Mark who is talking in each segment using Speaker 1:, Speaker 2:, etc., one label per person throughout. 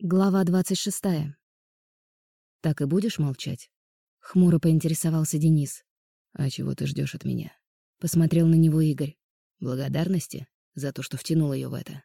Speaker 1: Глава двадцать шестая. «Так и будешь молчать?» — хмуро поинтересовался Денис.
Speaker 2: «А чего ты ждешь от меня?»
Speaker 1: — посмотрел на него Игорь.
Speaker 2: «Благодарности за то, что втянул ее в это?»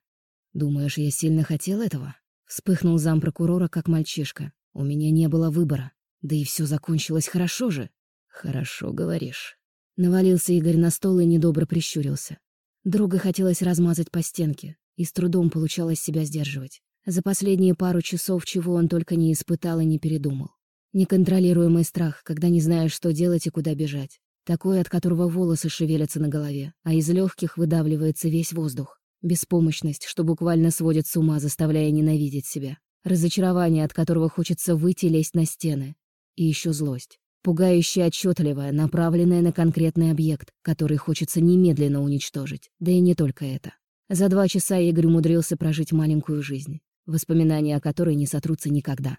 Speaker 1: «Думаешь, я сильно хотел этого?» Вспыхнул зампрокурора, как мальчишка. «У меня не было выбора. Да и все закончилось хорошо же».
Speaker 2: «Хорошо, говоришь».
Speaker 1: Навалился Игорь на стол и недобро прищурился. Друга хотелось размазать по стенке, и с трудом получалось себя сдерживать. За последние пару часов чего он только не испытал и не передумал. Неконтролируемый страх, когда не знаешь, что делать и куда бежать. Такой, от которого волосы шевелятся на голове, а из легких выдавливается весь воздух. Беспомощность, что буквально сводит с ума, заставляя ненавидеть себя. Разочарование, от которого хочется выйти лезть на стены. И еще злость. Пугающая отчетливая, направленная на конкретный объект, который хочется немедленно уничтожить. Да и не только это. За два часа Игорь умудрился прожить маленькую жизнь воспоминания о которой не сотрутся никогда.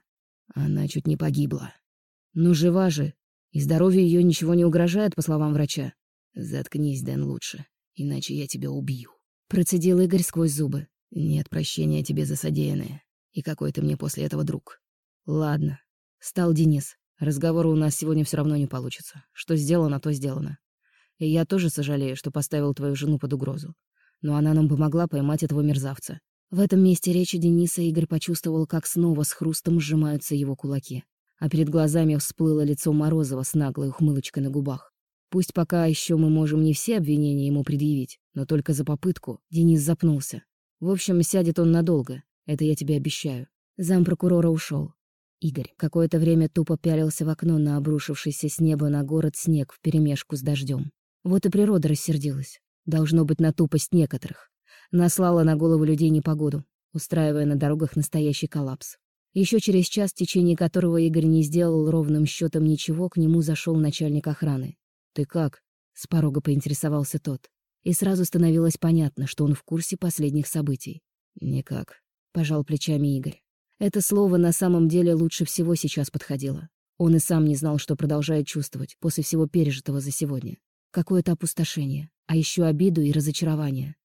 Speaker 2: Она чуть не погибла.
Speaker 1: Ну, жива же, и здоровью ее ничего не угрожает, по словам врача.
Speaker 2: Заткнись, Дэн, лучше, иначе я тебя убью.
Speaker 1: Процедил Игорь сквозь зубы.
Speaker 2: Нет прощения тебе за содеянное. И какой ты мне после этого друг.
Speaker 1: Ладно. Стал Денис. Разговора у нас сегодня все равно не получится. Что сделано, то сделано. И я тоже сожалею, что поставил твою жену под угрозу. Но она нам помогла поймать этого мерзавца. В этом месте речи Дениса Игорь почувствовал, как снова с хрустом сжимаются его кулаки. А перед глазами всплыло лицо Морозова с наглой ухмылочкой на губах. Пусть пока еще мы можем не все обвинения ему предъявить, но только за попытку Денис запнулся. В общем, сядет он надолго, это я тебе обещаю. Зампрокурора ушел. Игорь какое-то время тупо пялился в окно на обрушившийся с неба на город снег вперемешку с дождем. Вот и природа рассердилась. Должно быть на тупость некоторых наслала на голову людей непогоду, устраивая на дорогах настоящий коллапс. Еще через час, в течение которого Игорь не сделал ровным счетом ничего, к нему зашел начальник охраны. «Ты как?» — с порога поинтересовался тот. И сразу становилось понятно, что он в курсе последних событий.
Speaker 2: «Никак», —
Speaker 1: пожал плечами Игорь. Это слово на самом деле лучше всего сейчас подходило. Он и сам не знал, что продолжает чувствовать после всего пережитого за сегодня. Какое-то опустошение, а еще обиду и разочарование.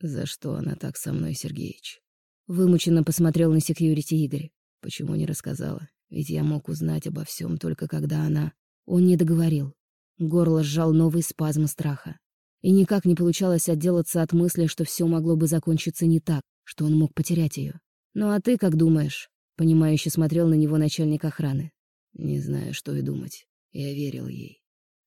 Speaker 2: «За что она так со мной, Сергеич?»
Speaker 1: Вымученно посмотрел на секьюрити Игорь.
Speaker 2: «Почему не рассказала? Ведь я мог узнать обо всем только когда она...»
Speaker 1: Он не договорил. Горло сжал новый спазм страха. И никак не получалось отделаться от мысли, что все могло бы закончиться не так, что он мог потерять ее. «Ну а ты как думаешь?» — понимающе смотрел на него начальник охраны.
Speaker 2: «Не знаю, что и думать. Я верил ей».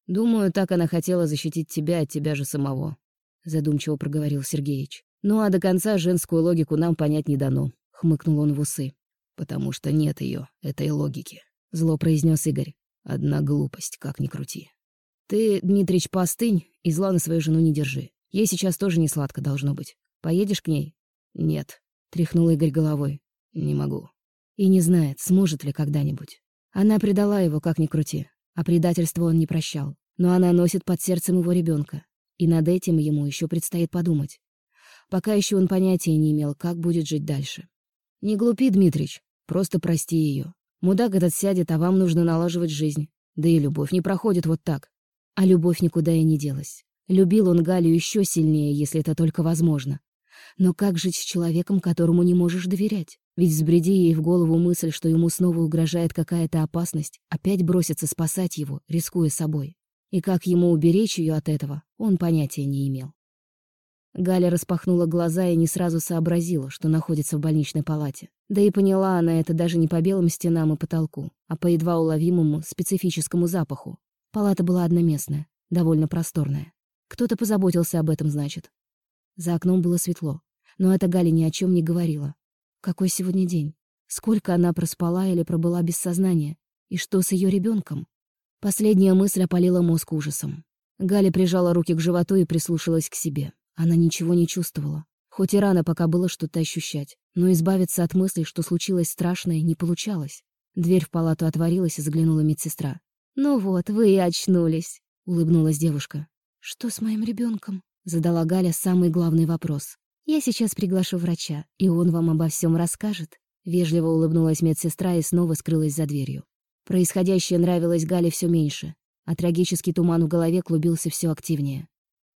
Speaker 1: «Думаю, так она хотела защитить тебя от тебя же самого задумчиво проговорил Сергеич. Ну а до конца женскую логику нам понять не дано, хмыкнул он в усы.
Speaker 2: Потому что нет ее, этой логики,
Speaker 1: зло произнес Игорь.
Speaker 2: Одна глупость, как ни крути.
Speaker 1: Ты, Дмитрич, постынь и зла на свою жену не держи. Ей сейчас тоже не сладко должно быть. Поедешь к ней?
Speaker 2: Нет,
Speaker 1: тряхнул Игорь головой.
Speaker 2: Не могу.
Speaker 1: И не знает, сможет ли когда-нибудь. Она предала его, как ни крути. А предательство он не прощал. Но она носит под сердцем его ребенка. И над этим ему еще предстоит подумать. Пока еще он понятия не имел, как будет жить дальше. «Не глупи, Дмитрич, просто прости ее. Мудак этот сядет, а вам нужно налаживать жизнь. Да и любовь не проходит вот так. А любовь никуда и не делась. Любил он Галю еще сильнее, если это только возможно. Но как жить с человеком, которому не можешь доверять? Ведь взбреди ей в голову мысль, что ему снова угрожает какая-то опасность, опять бросится спасать его, рискуя собой. И как ему уберечь ее от этого, он понятия не имел. Галя распахнула глаза и не сразу сообразила, что находится в больничной палате. Да и поняла она это даже не по белым стенам и потолку, а по едва уловимому специфическому запаху. Палата была одноместная, довольно просторная. Кто-то позаботился об этом, значит. За окном было светло, но эта Галя ни о чем не говорила. Какой сегодня день? Сколько она проспала или пробыла без сознания? И что с ее ребенком? Последняя мысль опалила мозг ужасом. Галя прижала руки к животу и прислушалась к себе. Она ничего не чувствовала. Хоть и рано пока было что-то ощущать, но избавиться от мысли, что случилось страшное, не получалось. Дверь в палату отворилась и заглянула медсестра. «Ну вот, вы и очнулись», — улыбнулась девушка. «Что с моим ребенком? задала Галя самый главный вопрос. «Я сейчас приглашу врача, и он вам обо всем расскажет». Вежливо улыбнулась медсестра и снова скрылась за дверью. Происходящее нравилось Гале все меньше, а трагический туман в голове клубился все активнее.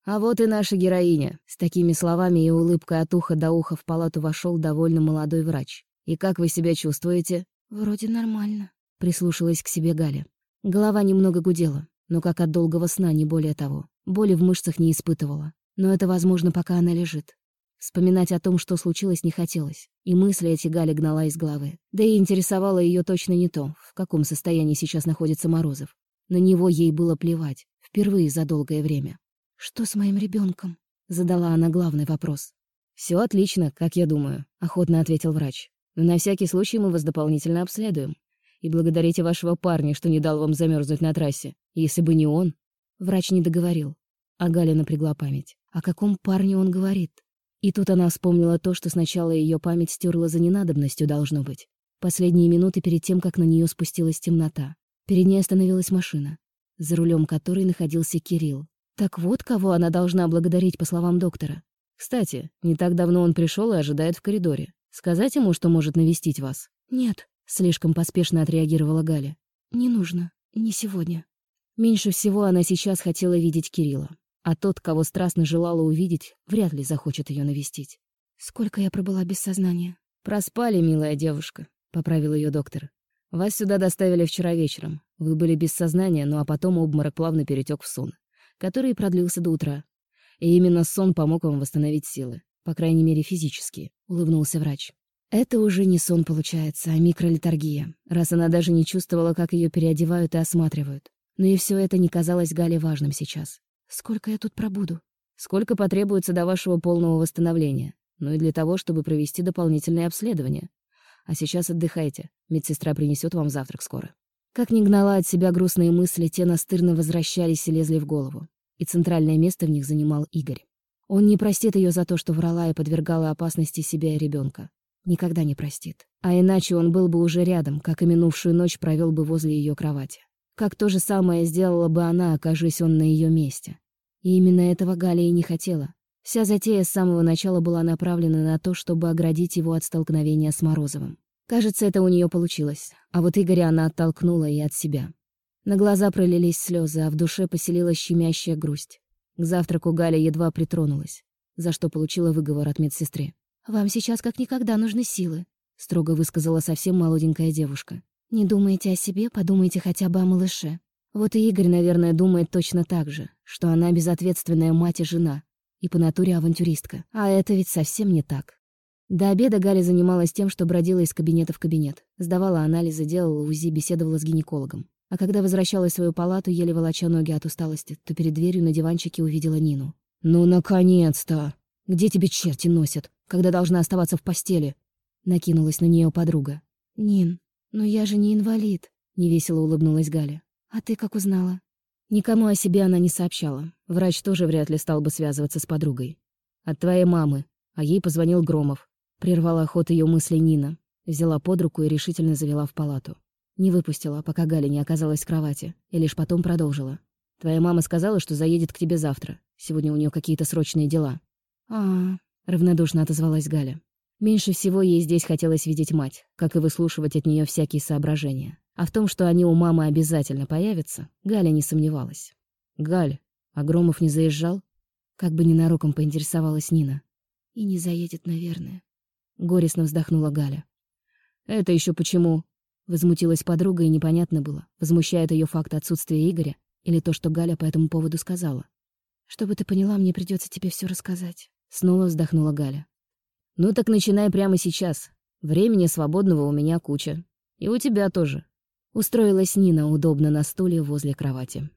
Speaker 1: А вот и наша героиня. С такими словами и улыбкой от уха до уха в палату вошел довольно молодой врач.
Speaker 2: И как вы себя чувствуете?»
Speaker 1: «Вроде нормально», — прислушалась к себе Галя. Голова немного гудела, но как от долгого сна, не более того. Боли в мышцах не испытывала. Но это возможно, пока она лежит. Вспоминать о том, что случилось, не хотелось, и мысли эти Галя гнала из головы. Да и интересовало ее точно не то, в каком состоянии сейчас находится Морозов. На него ей было плевать, впервые за долгое время. «Что с моим ребенком? задала она главный вопрос.
Speaker 2: Все отлично, как я думаю», — охотно ответил врач. «Но на всякий случай мы вас дополнительно обследуем. И благодарите вашего парня, что не дал вам замерзнуть на трассе. Если бы не он...»
Speaker 1: Врач не договорил, а Галя напрягла память. О каком парне он говорит? И тут она вспомнила то, что сначала ее память стерла за ненадобностью, должно быть. Последние минуты перед тем, как на нее спустилась темнота. Перед ней остановилась машина, за рулем которой находился Кирилл. Так вот, кого она должна благодарить, по словам доктора.
Speaker 2: «Кстати, не так давно он пришел и ожидает в коридоре. Сказать ему, что может навестить вас?»
Speaker 1: «Нет», — слишком поспешно отреагировала Галя. «Не нужно. Не сегодня».
Speaker 2: Меньше всего она сейчас хотела видеть Кирилла а тот, кого страстно желала увидеть, вряд ли захочет ее навестить.
Speaker 1: «Сколько я пробыла без сознания?»
Speaker 2: «Проспали, милая девушка», — поправил ее доктор. «Вас сюда доставили вчера вечером. Вы были без сознания, ну а потом обморок плавно перетек в сон, который продлился до утра. И именно сон помог вам восстановить силы, по крайней мере физические», — улыбнулся врач. Это уже не сон получается, а микролитаргия, раз она даже не чувствовала, как ее переодевают и осматривают. Но и все это не казалось Гале важным сейчас.
Speaker 1: Сколько я тут пробуду?
Speaker 2: Сколько потребуется до вашего полного восстановления? Ну и для того, чтобы провести дополнительное обследование. А сейчас отдыхайте. Медсестра принесет вам завтрак скоро. Как ни гнала от себя грустные мысли, те настырно возвращались и лезли в голову. И центральное место в них занимал Игорь. Он не простит ее за то, что врала и подвергала опасности себя и ребенка. Никогда не простит. А иначе он был бы уже рядом, как и минувшую ночь провел бы возле ее кровати. Как то же самое сделала бы она, окажись он на ее месте. И именно этого Галя и не хотела. Вся затея с самого начала была направлена на то, чтобы оградить его от столкновения с Морозовым. Кажется, это у нее получилось, а вот Игоря она оттолкнула и от себя. На глаза пролились слезы, а в душе поселилась щемящая грусть. К завтраку Галя едва притронулась, за что получила выговор от медсестры.
Speaker 1: «Вам сейчас как никогда нужны силы», — строго высказала совсем молоденькая девушка. Не думайте о себе, подумайте хотя бы о малыше. Вот и Игорь, наверное, думает точно так же, что она безответственная мать и жена, и по натуре авантюристка. А это ведь совсем не так. До обеда Галя занималась тем, что бродила из кабинета в кабинет, сдавала анализы, делала УЗИ, беседовала с гинекологом. А когда возвращалась в свою палату, еле волоча ноги от усталости, то перед дверью на диванчике увидела Нину.
Speaker 2: «Ну, наконец-то! Где тебе черти носят, когда должна оставаться в постели?»
Speaker 1: Накинулась на нее подруга. «Нин, «Но я же не инвалид», — невесело улыбнулась Галя. «А ты как узнала?»
Speaker 2: Никому о себе она не сообщала. Врач тоже вряд ли стал бы связываться с подругой. «От твоей мамы». А ей позвонил Громов. Прервала ход ее мыслей Нина. Взяла под руку и решительно завела в палату. Не выпустила, пока Галя не оказалась в кровати, и лишь потом продолжила. «Твоя мама сказала, что заедет к тебе завтра. Сегодня у нее какие-то срочные дела».
Speaker 1: «А-а-а»,
Speaker 2: равнодушно отозвалась Галя. Меньше всего ей здесь хотелось видеть мать, как и выслушивать от нее всякие соображения. А в том, что они у мамы обязательно появятся, Галя не сомневалась. «Галь, а Громов не заезжал?» Как бы ненароком поинтересовалась Нина.
Speaker 1: «И не заедет, наверное».
Speaker 2: Горестно вздохнула Галя. «Это еще почему?» Возмутилась подруга, и непонятно было, возмущает ее факт отсутствия Игоря или то, что Галя по этому поводу сказала.
Speaker 1: «Чтобы ты поняла, мне придется тебе все рассказать».
Speaker 2: Снова вздохнула Галя. «Ну так начинай прямо сейчас. Времени свободного у меня куча. И у тебя тоже». Устроилась Нина удобно на стуле возле кровати.